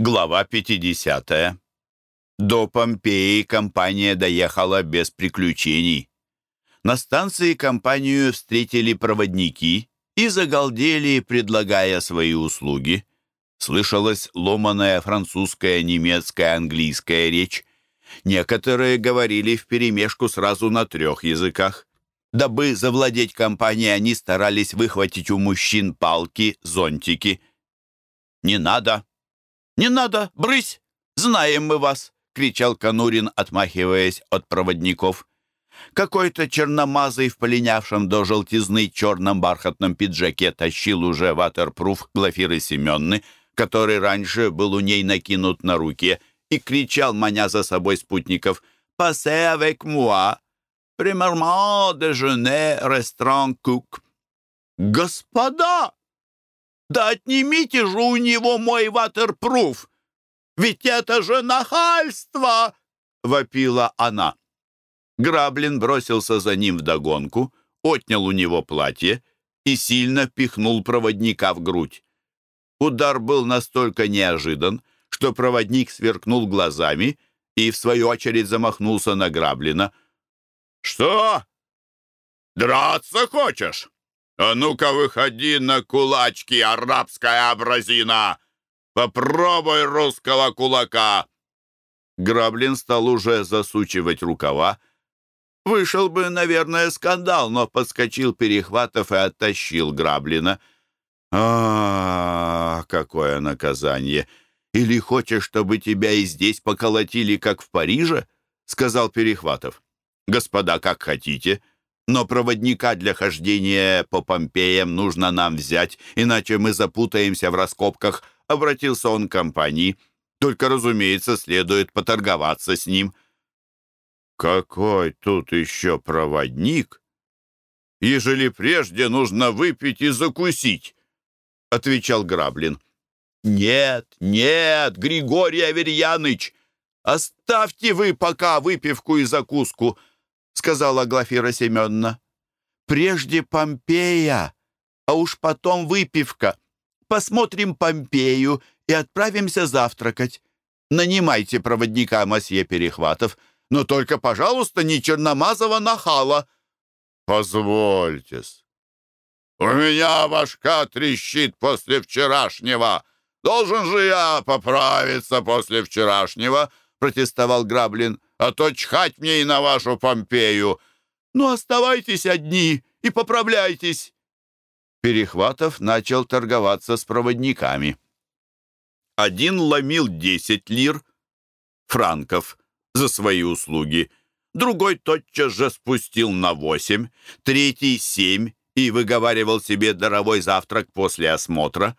Глава 50. До Помпеи компания доехала без приключений. На станции компанию встретили проводники и загалдели, предлагая свои услуги. Слышалась ломаная французская, немецкая, английская речь. Некоторые говорили вперемешку сразу на трех языках. Дабы завладеть компанией, они старались выхватить у мужчин палки, зонтики. «Не надо! Не надо! Брысь! Знаем мы вас!» — кричал Конурин, отмахиваясь от проводников. Какой-то черномазый в полинявшем до желтизны черном бархатном пиджаке тащил уже ватерпруф Глафиры Семенны, который раньше был у ней накинут на руке, и кричал, маня за собой спутников, «Passe avec moi! Примермент déjeuner, ресторан Кук!» «Господа! Да отнимите же у него мой ватерпруф! Ведь это же нахальство!» — вопила она. Граблин бросился за ним вдогонку, отнял у него платье и сильно пихнул проводника в грудь. Удар был настолько неожидан, что проводник сверкнул глазами и, в свою очередь, замахнулся на Граблина. «Что? Драться хочешь? А ну-ка выходи на кулачки, арабская абразина! Попробуй русского кулака!» Граблин стал уже засучивать рукава, Вышел бы, наверное, скандал, но подскочил Перехватов и оттащил Граблина. а, -а, -а какое наказание! Или хочешь, чтобы тебя и здесь поколотили, как в Париже?» — сказал Перехватов. «Господа, как хотите, но проводника для хождения по Помпеям нужно нам взять, иначе мы запутаемся в раскопках», — обратился он к компании. «Только, разумеется, следует поторговаться с ним». «Какой тут еще проводник? Ежели прежде нужно выпить и закусить», — отвечал Граблин. «Нет, нет, Григорий Аверьяныч, оставьте вы пока выпивку и закуску», — сказала Глафира Семеновна. «Прежде Помпея, а уж потом выпивка. Посмотрим Помпею и отправимся завтракать. Нанимайте проводника Масье Перехватов» но только, пожалуйста, не черномазого нахала». «Позвольтесь. У меня башка трещит после вчерашнего. Должен же я поправиться после вчерашнего», — протестовал Граблин. «А то чхать мне и на вашу Помпею. Ну, оставайтесь одни и поправляйтесь». Перехватов начал торговаться с проводниками. Один ломил десять лир, франков, за свои услуги. Другой тотчас же спустил на восемь, третий — семь и выговаривал себе даровой завтрак после осмотра.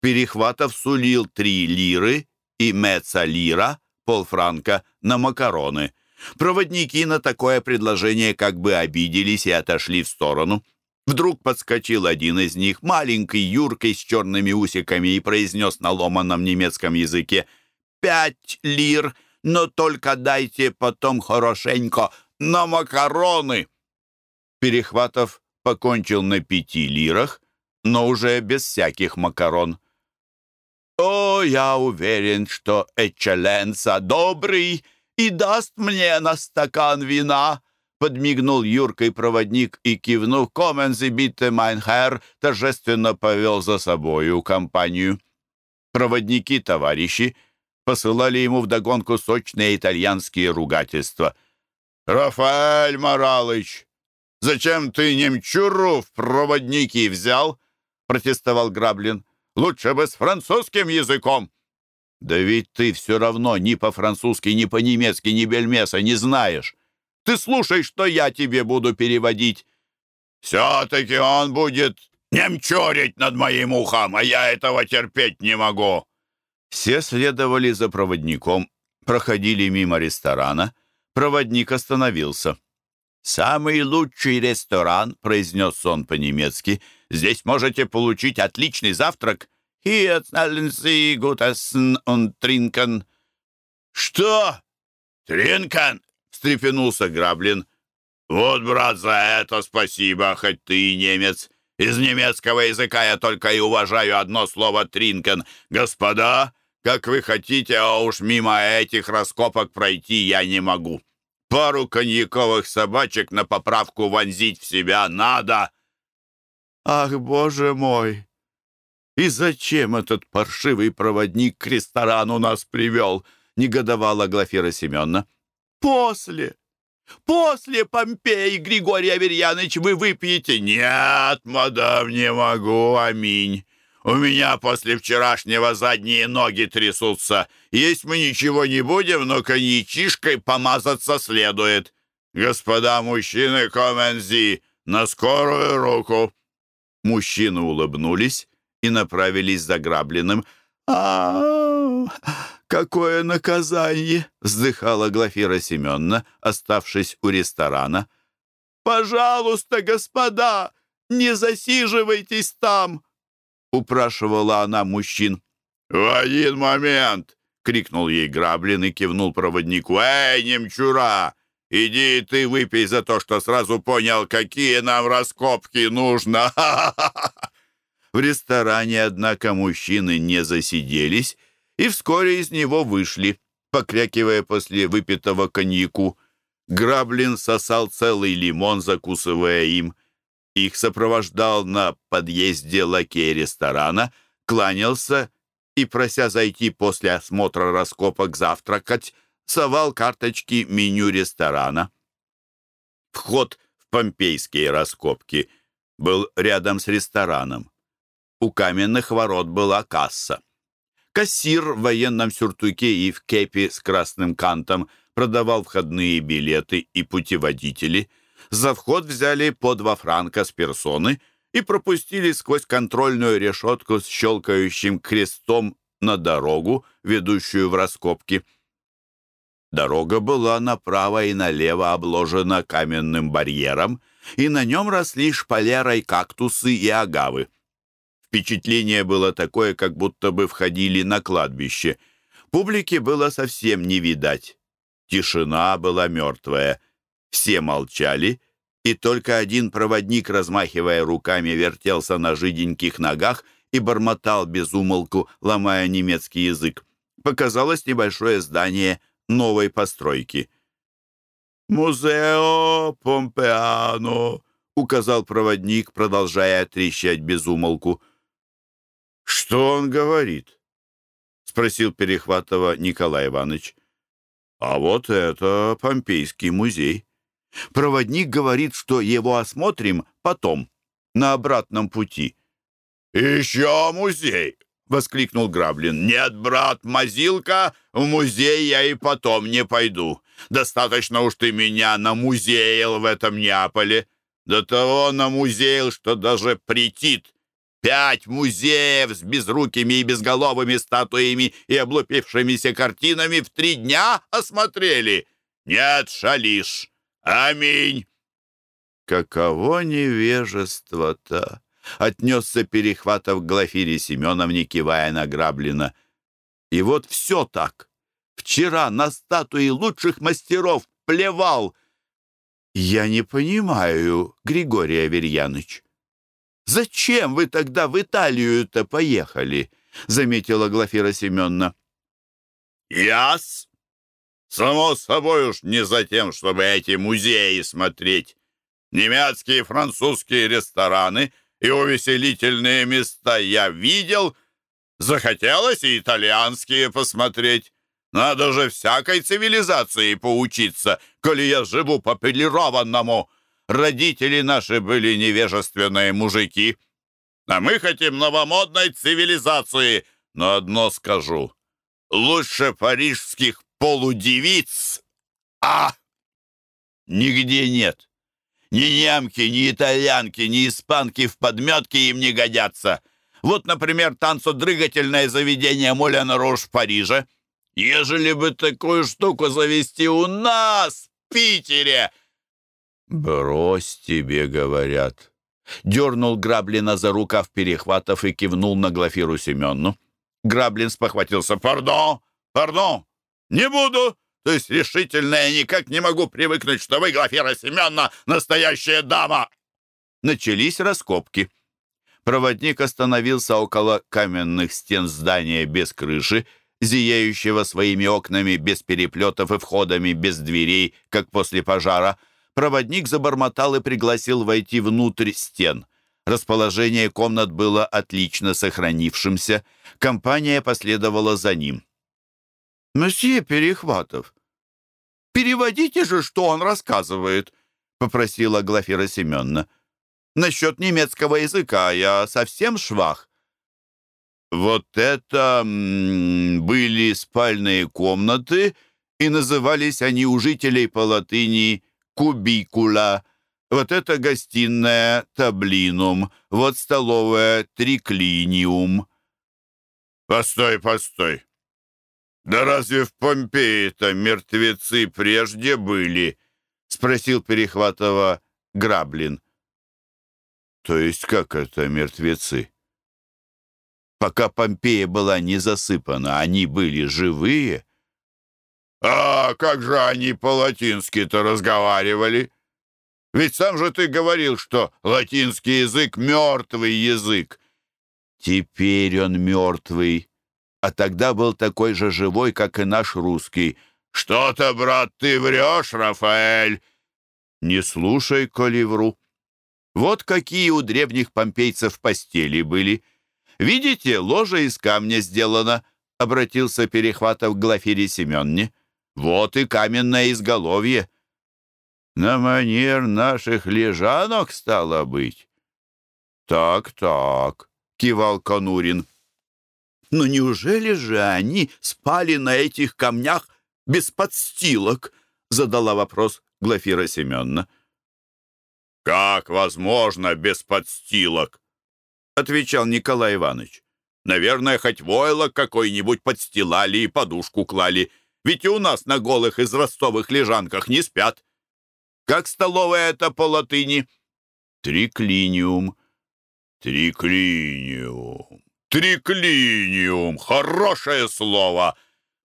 Перехватов сулил три лиры и меца лира, полфранка, на макароны. Проводники на такое предложение как бы обиделись и отошли в сторону. Вдруг подскочил один из них, маленький, юркий, с черными усиками, и произнес на ломаном немецком языке «Пять лир!» но только дайте потом хорошенько на макароны». Перехватов покончил на пяти лирах, но уже без всяких макарон. «О, я уверен, что eccellenza добрый и даст мне на стакан вина!» Подмигнул юркой проводник и, кивнув «Kommen Sie bitte, mein Herr», торжественно повел за собою компанию. Проводники-товарищи — посылали ему вдогонку сочные итальянские ругательства. «Рафаэль Моралыч, зачем ты немчуру в проводники взял?» протестовал Граблин. «Лучше бы с французским языком». «Да ведь ты все равно ни по-французски, ни по-немецки, ни бельмеса не знаешь. Ты слушай, что я тебе буду переводить». «Все-таки он будет немчурить над моим ухом, а я этого терпеть не могу». Все следовали за проводником, проходили мимо ресторана. Проводник остановился. «Самый лучший ресторан», — произнес он по-немецки. «Здесь можете получить отличный завтрак. Hier zahlen Sie gut essen und trinken». «Что? Тринкен?» — встрепенулся Граблин. «Вот, брат, за это спасибо, хоть ты и немец. Из немецкого языка я только и уважаю одно слово «тринкен». Господа, как вы хотите, а уж мимо этих раскопок пройти я не могу. Пару коньяковых собачек на поправку вонзить в себя надо. Ах, боже мой! И зачем этот паршивый проводник к ресторану нас привел? Негодовала Глафира Семеновна. После, после Помпеи, Григорий Аверьяныч, вы выпьете? Нет, мадам, не могу, аминь. У меня после вчерашнего задние ноги трясутся. Есть мы ничего не будем, но коньячишкой помазаться следует. Господа мужчины Комензи, на скорую руку!» Мужчины улыбнулись и направились за грабленным. а, какое наказание!» — вздыхала Глафира Семеновна, оставшись у ресторана. «Пожалуйста, господа, не засиживайтесь там!» — упрашивала она мужчин. «В один момент!» — крикнул ей Граблин и кивнул проводнику. «Эй, немчура! Иди ты выпей за то, что сразу понял, какие нам раскопки нужно!» В ресторане, однако, мужчины не засиделись и вскоре из него вышли, покрякивая после выпитого коньяку. Граблин сосал целый лимон, закусывая им — их сопровождал на подъезде лакей ресторана, кланялся и, прося зайти после осмотра раскопок завтракать, совал карточки меню ресторана. Вход в помпейские раскопки был рядом с рестораном. У каменных ворот была касса. Кассир в военном сюртуке и в кепи с красным кантом продавал входные билеты и путеводители – за вход взяли по два франка с персоны и пропустили сквозь контрольную решетку с щелкающим крестом на дорогу, ведущую в раскопки. Дорога была направо и налево обложена каменным барьером, и на нем росли шпалерой кактусы и агавы. Впечатление было такое, как будто бы входили на кладбище. Публики было совсем не видать. Тишина была мертвая. Все молчали, и только один проводник, размахивая руками, вертелся на жиденьких ногах и бормотал без умолку, ломая немецкий язык. Показалось небольшое здание новой постройки. «Музео Помпеано», — указал проводник, продолжая трещать без умолку. «Что он говорит?» — спросил Перехватова Николай Иванович. «А вот это Помпейский музей». Проводник говорит, что его осмотрим потом, на обратном пути. «Еще музей!» — воскликнул Граблин. «Нет, брат, мазилка, в музей я и потом не пойду. Достаточно уж ты меня намузеял в этом Неаполе. До того намузеял, что даже претит. Пять музеев с безрукими и безголовыми статуями и облупившимися картинами в три дня осмотрели. Нет, шалишь. Аминь!» «Каково невежество-то!» — отнесся Перехватов Глафире Семеновне, кивая на Граблина. «И вот все так. Вчера на статуи лучших мастеров плевал. Я не понимаю, Григорий Аверьяныч. Зачем вы тогда в Италию-то поехали?» — заметила Глафира Семеновна. «Яс!» Само собой уж не за тем, чтобы эти музеи смотреть. Немецкие и французские рестораны и увеселительные места я видел. Захотелось и итальянские посмотреть. Надо же всякой цивилизации поучиться, коли я живу по полированному. Родители наши были невежественные мужики. А мы хотим новомодной цивилизации. Но одно скажу. Лучше парижских полудевиц, а нигде нет. Ни немки, ни итальянки, ни испанки в подметке им не годятся. Вот, например, танцодрыгательное заведение Моля Рош в Париже. Ежели бы такую штуку завести у нас, в Питере!» «Брось тебе, говорят». Дернул Граблина за рукав перехватов и кивнул на Глафиру Семенну. Граблин спохватился. «Пардон, пардон, «Не буду!» То есть решительно я никак не могу привыкнуть, что вы, Глафира Семеновна, настоящая дама!» Начались раскопки. Проводник остановился около каменных стен здания без крыши, зияющего своими окнами без переплетов и входами без дверей, как после пожара, проводник забормотал и пригласил войти внутрь стен. Расположение комнат было отлично сохранившимся. Компания последовала за ним. «Месье Перехватов, переводите же, что он рассказывает», — попросила Глафира Семеновна. «Насчет немецкого языка я совсем швах». «Вот это были спальные комнаты, и назывались они у жителей по латыни «кубикула», вот это гостиная «таблинум», вот столовая «триклиниум». «Постой, постой! Да разве в Помпеи-то мертвецы прежде были?» — спросил Перехватова Граблин. «То есть как это мертвецы?» Пока Помпея была не засыпана, они были живые? «А как же они по-латински-то разговаривали?» Ведь сам же ты говорил, что латинский язык — мертвый язык. Теперь он мертвый, а тогда был такой же живой, как и наш русский. Что-то, брат, ты врешь, Рафаэль. Не слушай, коли вру. Вот какие у древних помпейцев постели были. Видите, ложа из камня сделана, — обратился Перехватов к Глафире Семенне. Вот и каменное изголовье. На манер наших лежанок, стало быть. Так-так, кивал Конурин. Но неужели же они спали на этих камнях без подстилок? Задала вопрос Глафира Семеновна. «Как возможно без подстилок?» Отвечал Николай Иванович. «Наверное, хоть войлок какой-нибудь подстилали и подушку клали. Ведь и у нас на голых израстовых лежанках не спят. Как столовая это по латыни? Триклиниум. Триклиниум. Триклиниум. Хорошее слово.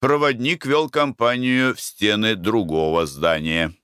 Проводник вел компанию в стены другого здания.